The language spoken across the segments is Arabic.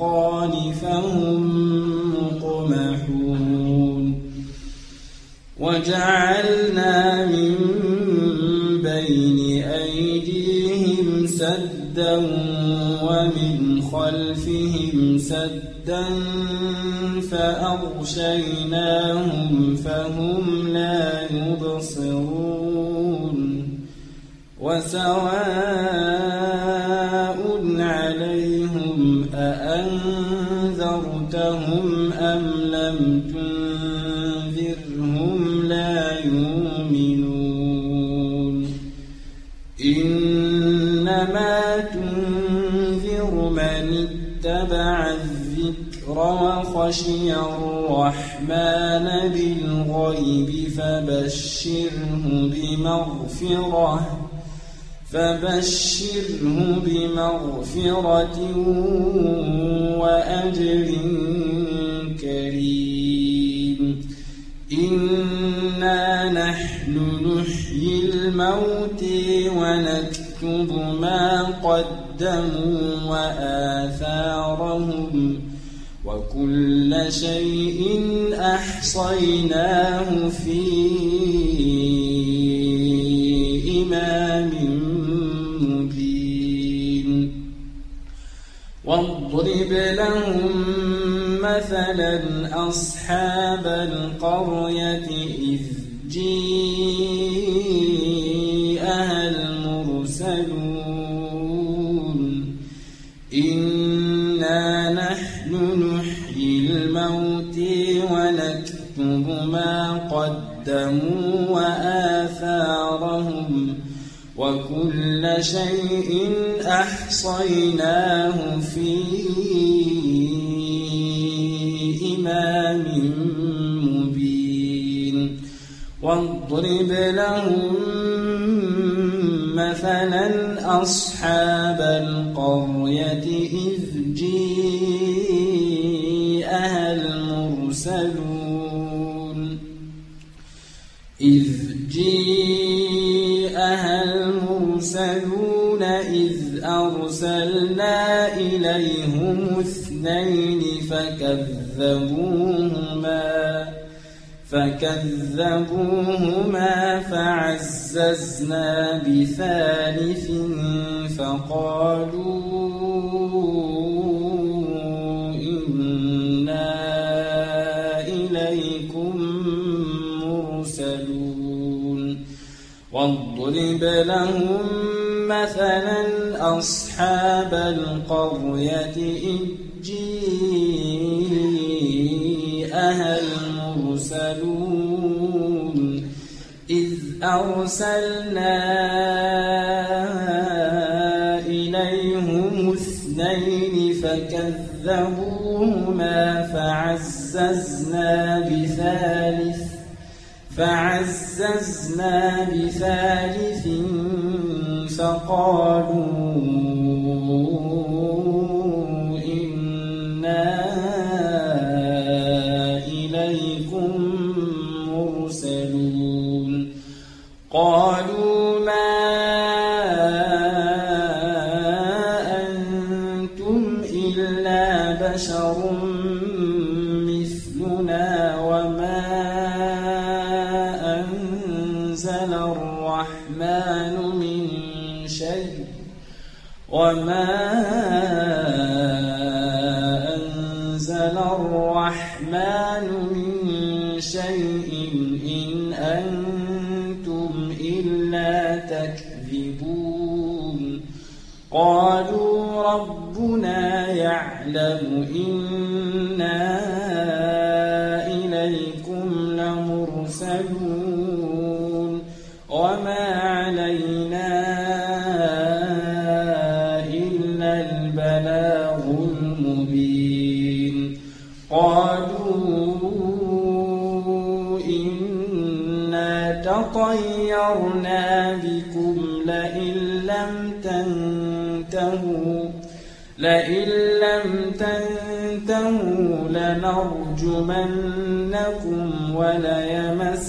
الأذقان فهم مقمحون. وجعلنا من بين أيديهم سدا ومن خلفهم سدا فأغشيناهم فهم لا يبصرون. وسواء أأنذرتهم أم لم تنذرهم لا يؤمنون إنما تنذر من اتبع الذكر وخشي الرحمن بالغيب فبشره بمغفرة فبشره بمغفرة وأجر كريم. إنا نحن نحيي الموت ونكتب ما قدموا وآثارهم وكل شيء أحصيناه في واضرب لهم مثلا أصحاب القرية إذ جيءها المرسلون. إنا نحن نحيي الموت ونكتب ما قدموا وآثارهم وكل شيء أحصيناه في إمام مبين. واضرب لهم مثلا أصحاب القرية إذ جيءها المرسلون. إذ المرسلون إذ أرسلنا إليهم اثنين فكذبوهما فكذبوهما فعززنا بثالث فقالوا إنا إليكم مرسلون. واضرب لهم مثلا أصحاب القرية إذ جيءها المرسلون إذ أرسلنا إليهم اثنين فكذبوهما فعززنا بثالث فعززنا بثالث فقالوا إنا إليكم مرسلون. قالوا وما تطيرنا بكم لئن لم تنتهوا لئن لم تنتهوا لنرجمنكم وليمسنكم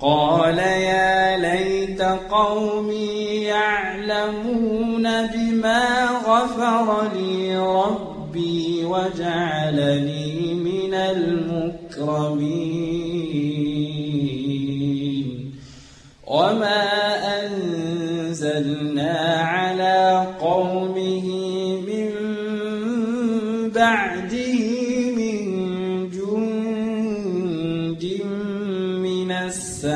قال يا ليت قومي يعلمون بما غفر لي ربي وجعلني من المكرمين. وما أنزلنا على قومه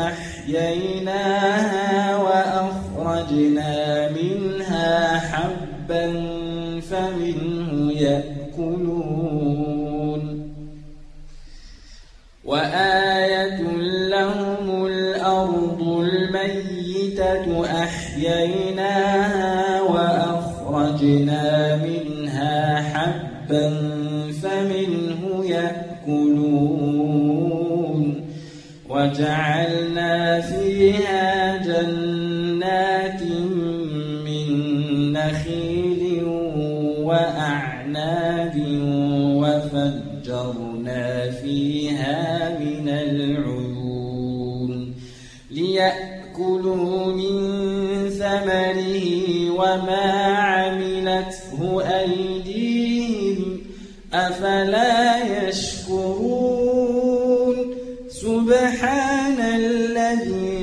أحييناها وأخرجنا منها حبا فمنه يأكلون. وآية لهم الأرض الميتة أحييناها وأخرجنا منها حبا وجعلنا فيها جنات من نخيل وأعناب وفجرنا فيها من العيون ليأكلوا من ثمره وما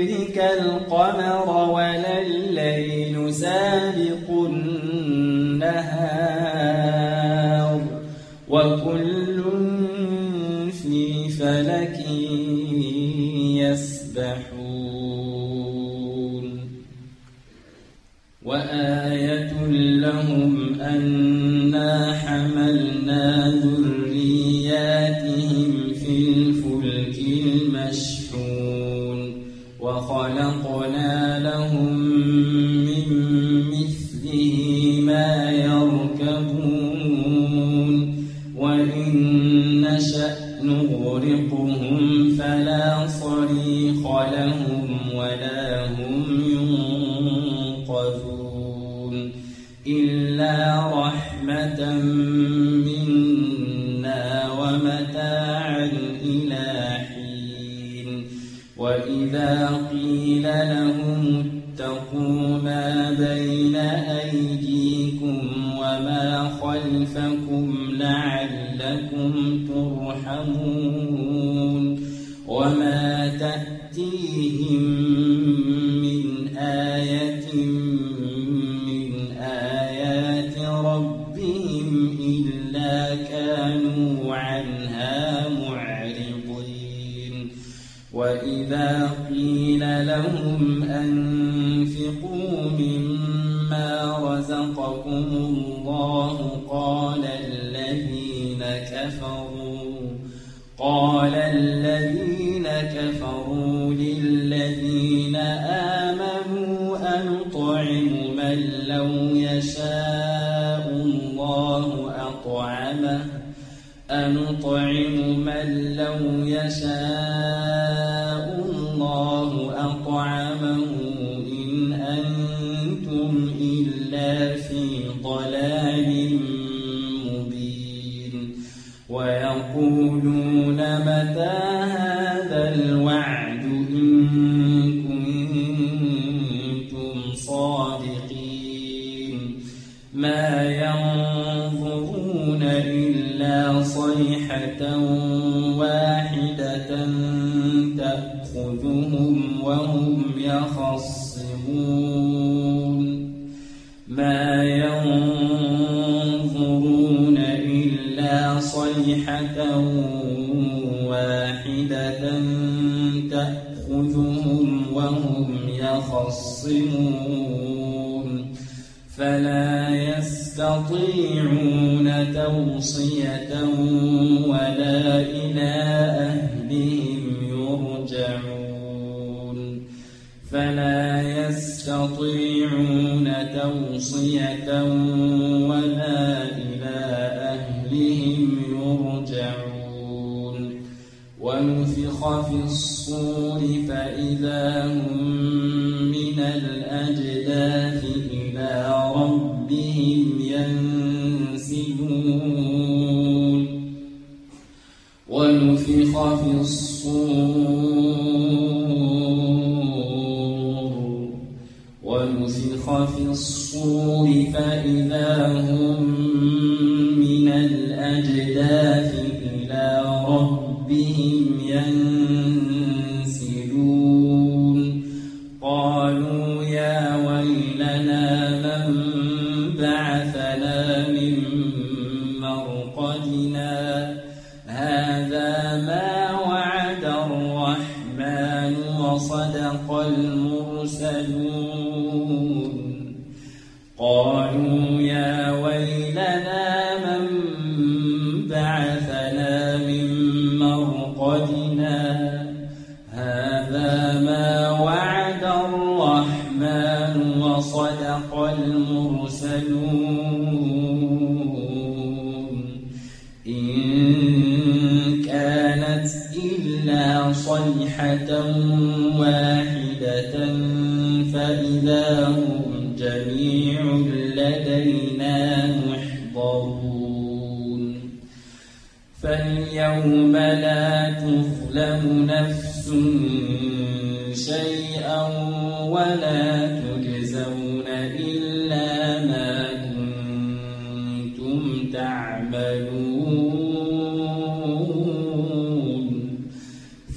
أن تدرك القمر ولا الليل سابق النهار. وكل إلا رحمة منا ومتاعا إلى حين وإذا قيل لهم كفروا. قال الذين كفروا للذين آمنوا أنطعم من لو يشاء الله أطعمه. أنطعم من لو يشاء تأخذهم وهم يخصمون. ما ينظرون إلا صيحة واحدة تأخذهم وهم يخصمون. فلا يستطيعون توصية ولا يستطيعون توصية ولا إلى أهلهم يرجعون. ونفخ في الصور فإذا هم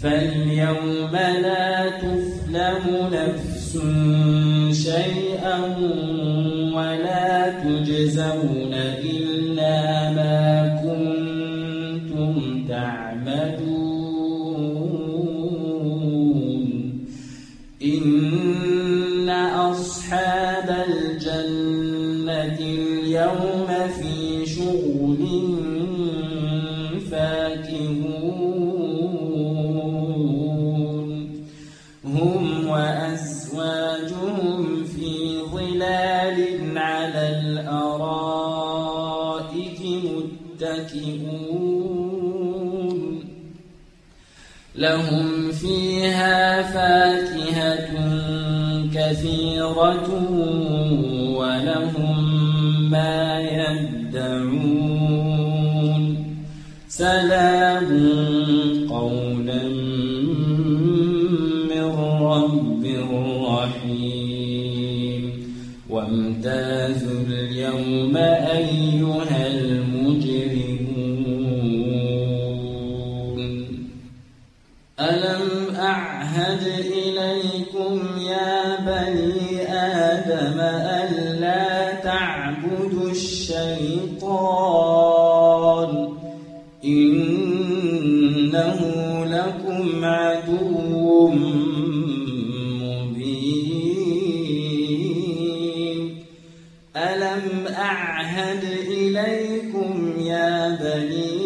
فاليوم لا تظلم نفس شيئا ولا تجزون إلا بصيرة ولهم ما يدعون سلام قولا من رب رحيم وامتازوا إليكم يا بني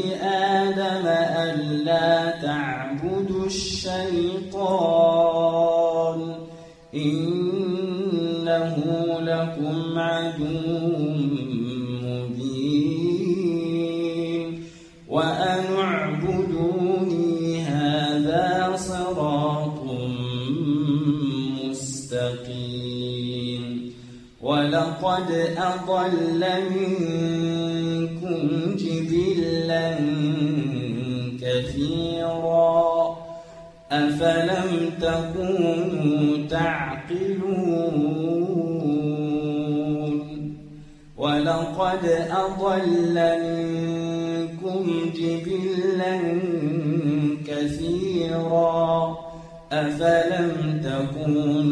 لقد أضل منكم جبلا كثيرا. أفلم تكونوا تعقلون؟ ولقد أضل منكم جبلا كثيرا. أفلم تكونوا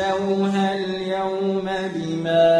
اصلوها اليوم بما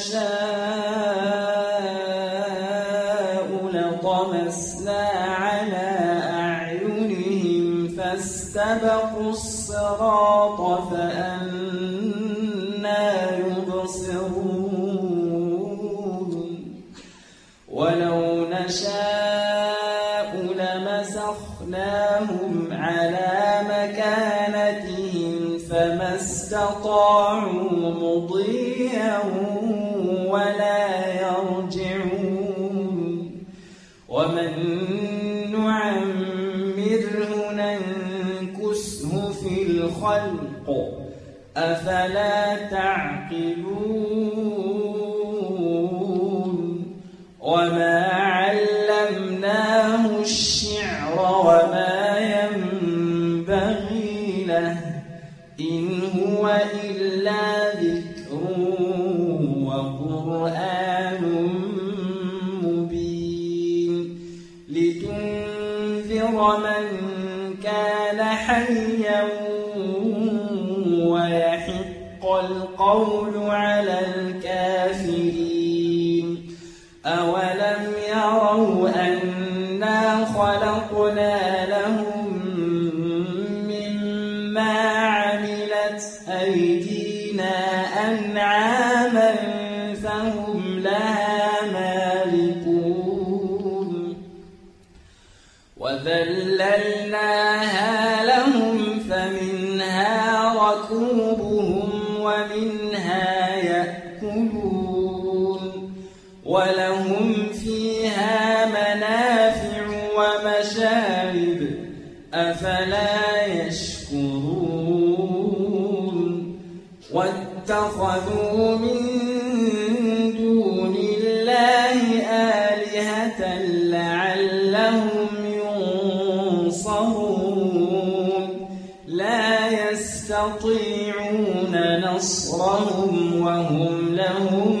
نشاء لتنذر من كان حيا ويحق القول على الكافرين ومشارب أفلا يشكرون واتخذوا من دون الله آلهة لعلهم ينصرون لا يستطيعون نصرهم وهم لهم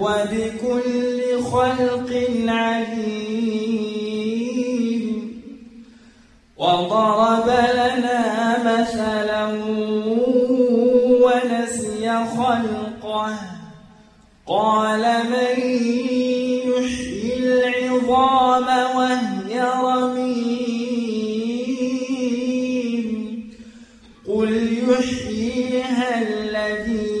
وهو بكل خلق عليم. وضرب لنا مثلا ونسي خلقه. قال من يحيي العظام وهي رميم. قل يحييها الذي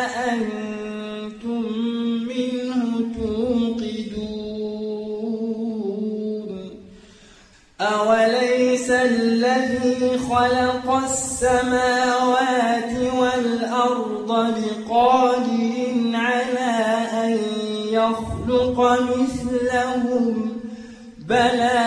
خلق السماوات والأرض بقادر على أن يخلق مثلهم. بلى